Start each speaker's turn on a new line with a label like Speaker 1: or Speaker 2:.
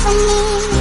Speaker 1: for me.